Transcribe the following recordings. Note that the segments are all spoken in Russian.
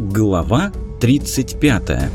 Глава 35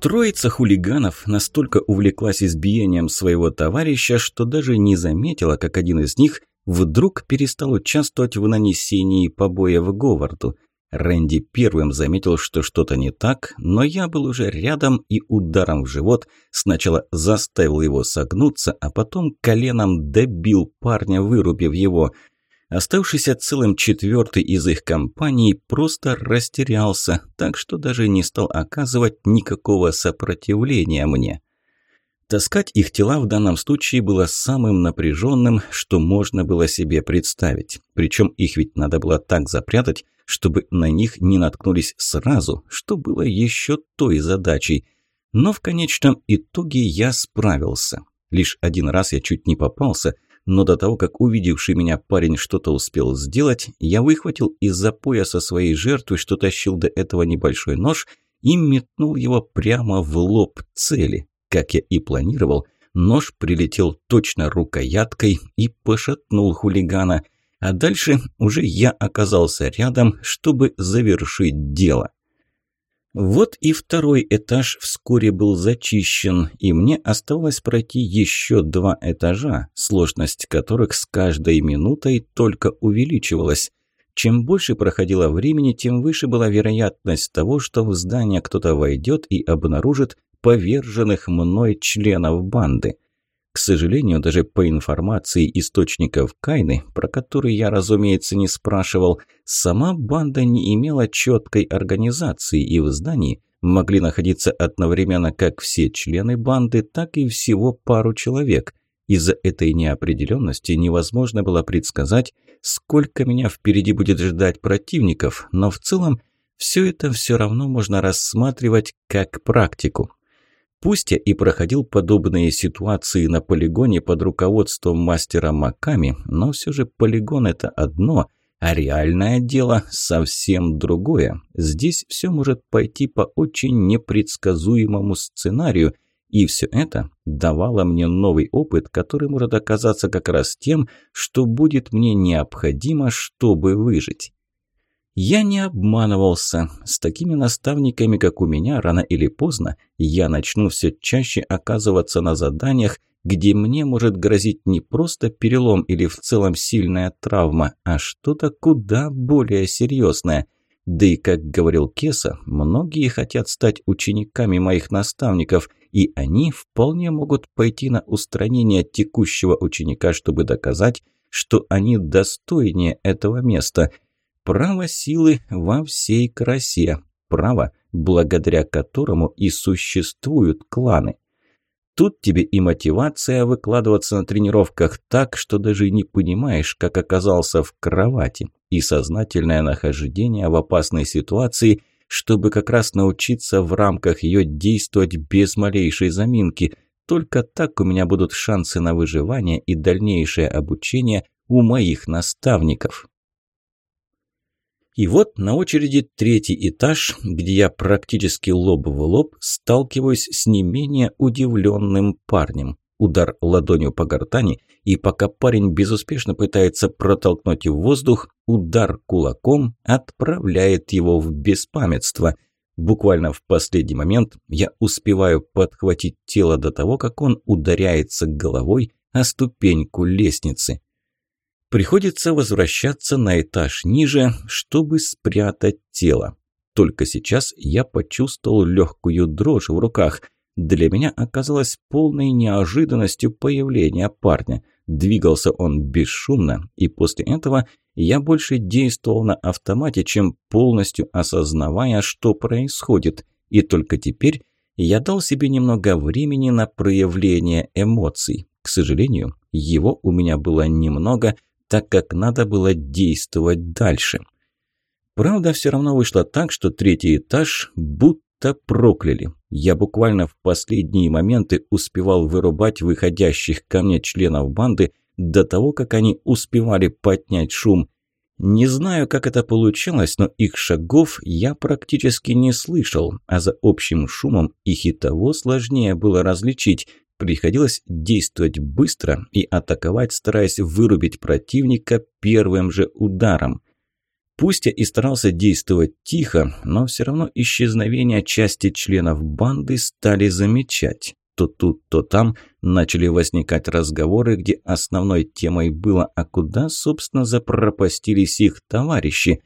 Троица хулиганов настолько увлеклась избиением своего товарища, что даже не заметила, как один из них вдруг перестал участвовать в нанесении побоев Говарду. Рэнди первым заметил, что что-то не так, но я был уже рядом и ударом в живот сначала заставил его согнуться, а потом коленом добил парня, вырубив его. Оставшийся целым четвертый из их компании просто растерялся, так что даже не стал оказывать никакого сопротивления мне. Таскать их тела в данном случае было самым напряженным, что можно было себе представить. Причем их ведь надо было так запрятать, чтобы на них не наткнулись сразу, что было еще той задачей. Но в конечном итоге я справился. Лишь один раз я чуть не попался, но до того, как увидевший меня парень что-то успел сделать, я выхватил из-за пояса своей жертвы, что тащил до этого небольшой нож, и метнул его прямо в лоб цели. Как я и планировал, нож прилетел точно рукояткой и пошатнул хулигана – а дальше уже я оказался рядом, чтобы завершить дело. Вот и второй этаж вскоре был зачищен, и мне оставалось пройти еще два этажа, сложность которых с каждой минутой только увеличивалась. Чем больше проходило времени, тем выше была вероятность того, что в здание кто-то войдет и обнаружит поверженных мной членов банды. К сожалению, даже по информации источников Кайны, про которые я, разумеется, не спрашивал, сама банда не имела четкой организации, и в здании могли находиться одновременно как все члены банды, так и всего пару человек. Из-за этой неопределенности невозможно было предсказать, сколько меня впереди будет ждать противников, но в целом все это все равно можно рассматривать как практику. Пусть я и проходил подобные ситуации на полигоне под руководством мастера Маками, но все же полигон – это одно, а реальное дело совсем другое. Здесь все может пойти по очень непредсказуемому сценарию, и все это давало мне новый опыт, который может оказаться как раз тем, что будет мне необходимо, чтобы выжить. Я не обманывался. С такими наставниками, как у меня, рано или поздно я начну все чаще оказываться на заданиях, где мне может грозить не просто перелом или в целом сильная травма, а что-то куда более серьезное. Да и, как говорил Кеса, многие хотят стать учениками моих наставников, и они вполне могут пойти на устранение текущего ученика, чтобы доказать, что они достойнее этого места – Право силы во всей красе. Право, благодаря которому и существуют кланы. Тут тебе и мотивация выкладываться на тренировках так, что даже не понимаешь, как оказался в кровати, и сознательное нахождение в опасной ситуации, чтобы как раз научиться в рамках ее действовать без малейшей заминки. Только так у меня будут шансы на выживание и дальнейшее обучение у моих наставников. И вот на очереди третий этаж, где я практически лоб в лоб сталкиваюсь с не менее удивленным парнем. Удар ладонью по гортани, и пока парень безуспешно пытается протолкнуть в воздух, удар кулаком отправляет его в беспамятство. Буквально в последний момент я успеваю подхватить тело до того, как он ударяется головой о ступеньку лестницы. Приходится возвращаться на этаж ниже, чтобы спрятать тело. Только сейчас я почувствовал легкую дрожь в руках. Для меня оказалось полной неожиданностью появления парня. Двигался он бесшумно, и после этого я больше действовал на автомате, чем полностью осознавая, что происходит. И только теперь я дал себе немного времени на проявление эмоций. К сожалению, его у меня было немного – так как надо было действовать дальше. Правда, все равно вышло так, что третий этаж будто прокляли. Я буквально в последние моменты успевал вырубать выходящих ко мне членов банды до того, как они успевали поднять шум. Не знаю, как это получалось, но их шагов я практически не слышал, а за общим шумом их и того сложнее было различить, Приходилось действовать быстро и атаковать, стараясь вырубить противника первым же ударом. Пусть я и старался действовать тихо, но все равно исчезновение части членов банды стали замечать. То тут, то там начали возникать разговоры, где основной темой было «А куда, собственно, запропастились их товарищи?».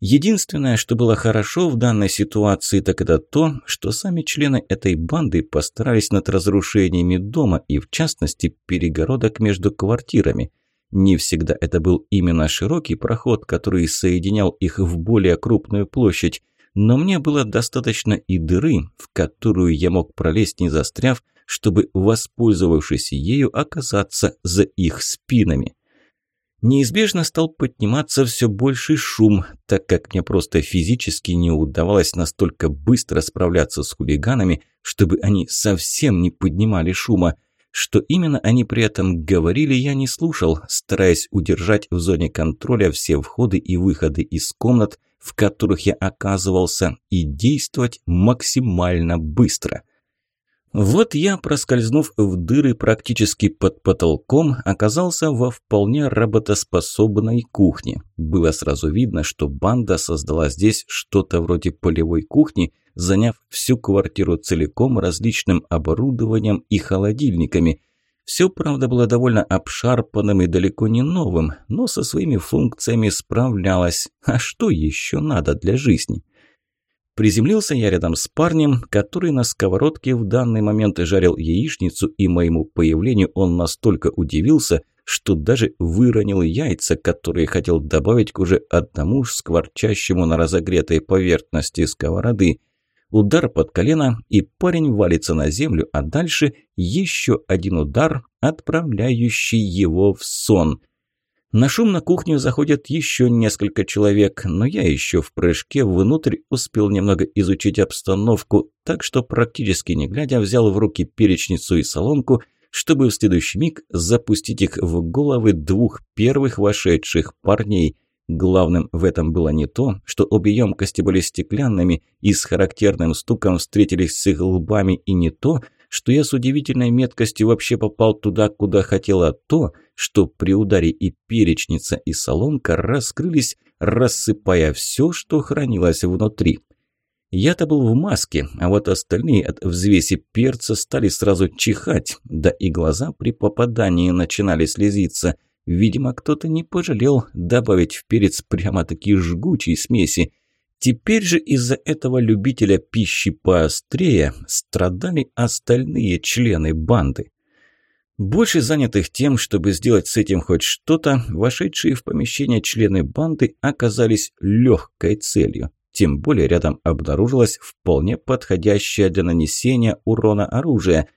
Единственное, что было хорошо в данной ситуации, так это то, что сами члены этой банды постарались над разрушениями дома и, в частности, перегородок между квартирами. Не всегда это был именно широкий проход, который соединял их в более крупную площадь, но мне было достаточно и дыры, в которую я мог пролезть не застряв, чтобы, воспользовавшись ею, оказаться за их спинами неизбежно стал подниматься все больший шум, так как мне просто физически не удавалось настолько быстро справляться с хулиганами, чтобы они совсем не поднимали шума. Что именно они при этом говорили, я не слушал, стараясь удержать в зоне контроля все входы и выходы из комнат, в которых я оказывался, и действовать максимально быстро. Вот я, проскользнув в дыры практически под потолком, оказался во вполне работоспособной кухне. Было сразу видно, что банда создала здесь что-то вроде полевой кухни, заняв всю квартиру целиком различным оборудованием и холодильниками. Все, правда, было довольно обшарпанным и далеко не новым, но со своими функциями справлялось. А что еще надо для жизни? Приземлился я рядом с парнем, который на сковородке в данный момент жарил яичницу, и моему появлению он настолько удивился, что даже выронил яйца, которые хотел добавить к уже одному скворчащему на разогретой поверхности сковороды. Удар под колено, и парень валится на землю, а дальше еще один удар, отправляющий его в сон. На шум на кухню заходят еще несколько человек, но я еще в прыжке внутрь успел немного изучить обстановку, так что практически не глядя взял в руки перечницу и солонку, чтобы в следующий миг запустить их в головы двух первых вошедших парней. Главным в этом было не то, что обе емкости были стеклянными и с характерным стуком встретились с их лбами, и не то – что я с удивительной меткостью вообще попал туда, куда хотел, а то, что при ударе и перечница, и соломка раскрылись, рассыпая все, что хранилось внутри. Я-то был в маске, а вот остальные от взвеси перца стали сразу чихать, да и глаза при попадании начинали слезиться. Видимо, кто-то не пожалел добавить в перец прямо-таки жгучей смеси. Теперь же из-за этого любителя пищи поострее страдали остальные члены банды. Больше занятых тем, чтобы сделать с этим хоть что-то, вошедшие в помещение члены банды оказались легкой целью. Тем более рядом обнаружилось вполне подходящее для нанесения урона оружие.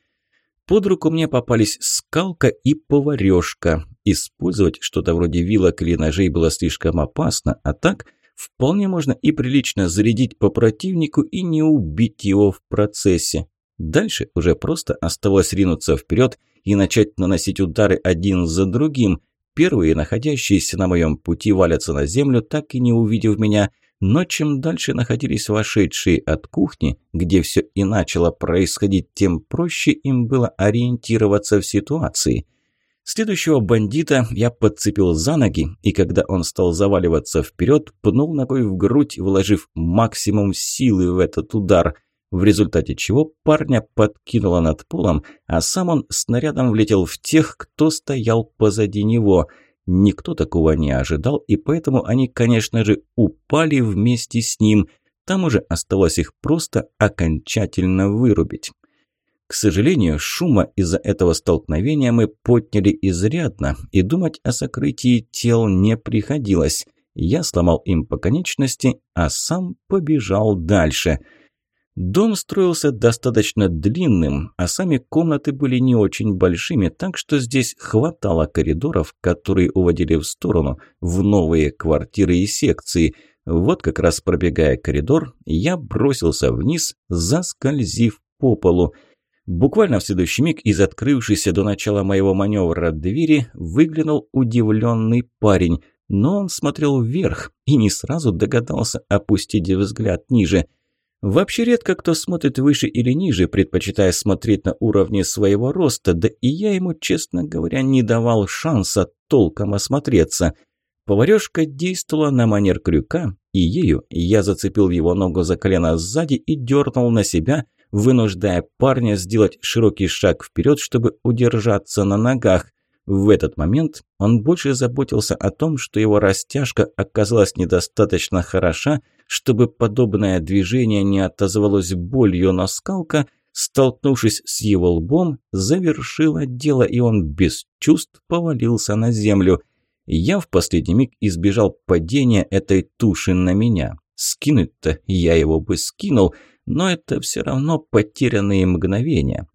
Под руку мне попались скалка и поварешка. Использовать что-то вроде вилок или ножей было слишком опасно, а так – Вполне можно и прилично зарядить по противнику и не убить его в процессе. Дальше уже просто оставалось ринуться вперед и начать наносить удары один за другим. Первые, находящиеся на моем пути, валятся на землю, так и не увидев меня. Но чем дальше находились вошедшие от кухни, где все и начало происходить, тем проще им было ориентироваться в ситуации – Следующего бандита я подцепил за ноги, и когда он стал заваливаться вперед, пнул ногой в грудь, вложив максимум силы в этот удар, в результате чего парня подкинуло над полом, а сам он снарядом влетел в тех, кто стоял позади него. Никто такого не ожидал, и поэтому они, конечно же, упали вместе с ним. Там уже осталось их просто окончательно вырубить. К сожалению, шума из-за этого столкновения мы подняли изрядно, и думать о сокрытии тел не приходилось. Я сломал им по конечности, а сам побежал дальше. Дом строился достаточно длинным, а сами комнаты были не очень большими, так что здесь хватало коридоров, которые уводили в сторону, в новые квартиры и секции. Вот как раз пробегая коридор, я бросился вниз, заскользив по полу – Буквально в следующий миг из открывшейся до начала моего маневра двери выглянул удивленный парень, но он смотрел вверх и не сразу догадался опустить взгляд ниже. Вообще редко кто смотрит выше или ниже, предпочитая смотреть на уровне своего роста, да и я ему, честно говоря, не давал шанса толком осмотреться. Поварешка действовала на манер крюка, и ею я зацепил его ногу за колено сзади и дернул на себя, вынуждая парня сделать широкий шаг вперед, чтобы удержаться на ногах. В этот момент он больше заботился о том, что его растяжка оказалась недостаточно хороша, чтобы подобное движение не отозвалось болью, но скалка, столкнувшись с его лбом, завершила дело, и он без чувств повалился на землю. Я в последний миг избежал падения этой туши на меня. Скинуть-то я его бы скинул, но это все равно потерянные мгновения.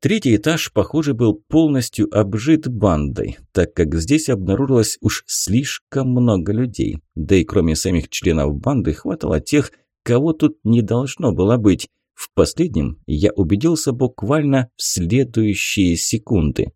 Третий этаж, похоже, был полностью обжит бандой, так как здесь обнаружилось уж слишком много людей. Да и кроме самих членов банды хватало тех, кого тут не должно было быть. В последнем я убедился буквально в следующие секунды.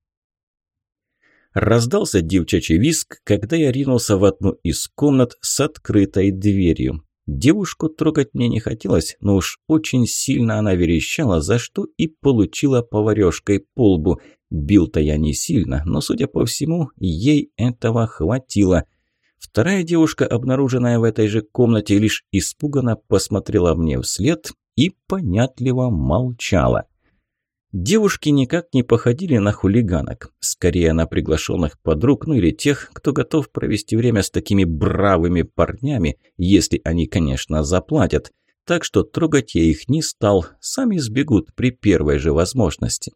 Раздался девчачий виск, когда я ринулся в одну из комнат с открытой дверью. Девушку трогать мне не хотелось, но уж очень сильно она верещала, за что и получила поварешкой по лбу. Бил-то я не сильно, но, судя по всему, ей этого хватило. Вторая девушка, обнаруженная в этой же комнате, лишь испуганно посмотрела мне вслед и понятливо молчала. Девушки никак не походили на хулиганок, скорее на приглашенных подруг, ну или тех, кто готов провести время с такими бравыми парнями, если они, конечно, заплатят. Так что трогать я их не стал, сами сбегут при первой же возможности.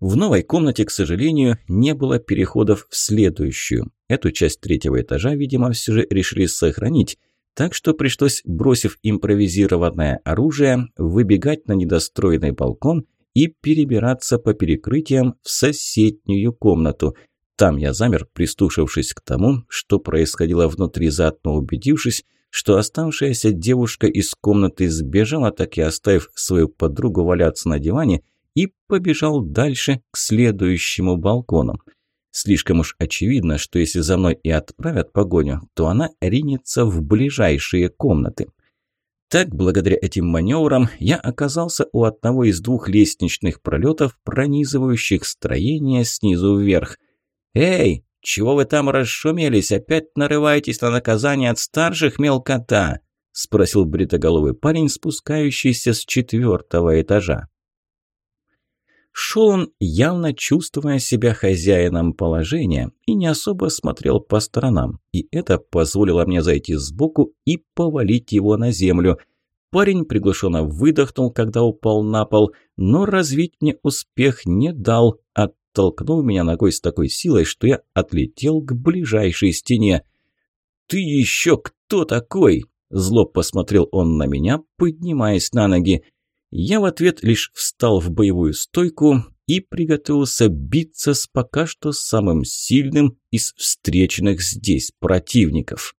В новой комнате, к сожалению, не было переходов в следующую. Эту часть третьего этажа, видимо, все же решили сохранить, так что пришлось, бросив импровизированное оружие, выбегать на недостроенный балкон и перебираться по перекрытиям в соседнюю комнату. Там я замер, прислушавшись к тому, что происходило внутри, заодно убедившись, что оставшаяся девушка из комнаты сбежала, так и оставив свою подругу валяться на диване, и побежал дальше к следующему балкону. Слишком уж очевидно, что если за мной и отправят погоню, то она ринется в ближайшие комнаты. Так, благодаря этим маневрам, я оказался у одного из двух лестничных пролетов, пронизывающих строение снизу вверх. «Эй, чего вы там расшумелись? Опять нарываетесь на наказание от старших мелкота?» – спросил бритоголовый парень, спускающийся с четвертого этажа. Шел он, явно чувствуя себя хозяином положения, и не особо смотрел по сторонам, и это позволило мне зайти сбоку и повалить его на землю. Парень приглушенно выдохнул, когда упал на пол, но развить мне успех не дал, оттолкнул меня ногой с такой силой, что я отлетел к ближайшей стене. «Ты еще кто такой?» Зло посмотрел он на меня, поднимаясь на ноги. Я в ответ лишь встал в боевую стойку и приготовился биться с пока что самым сильным из встреченных здесь противников.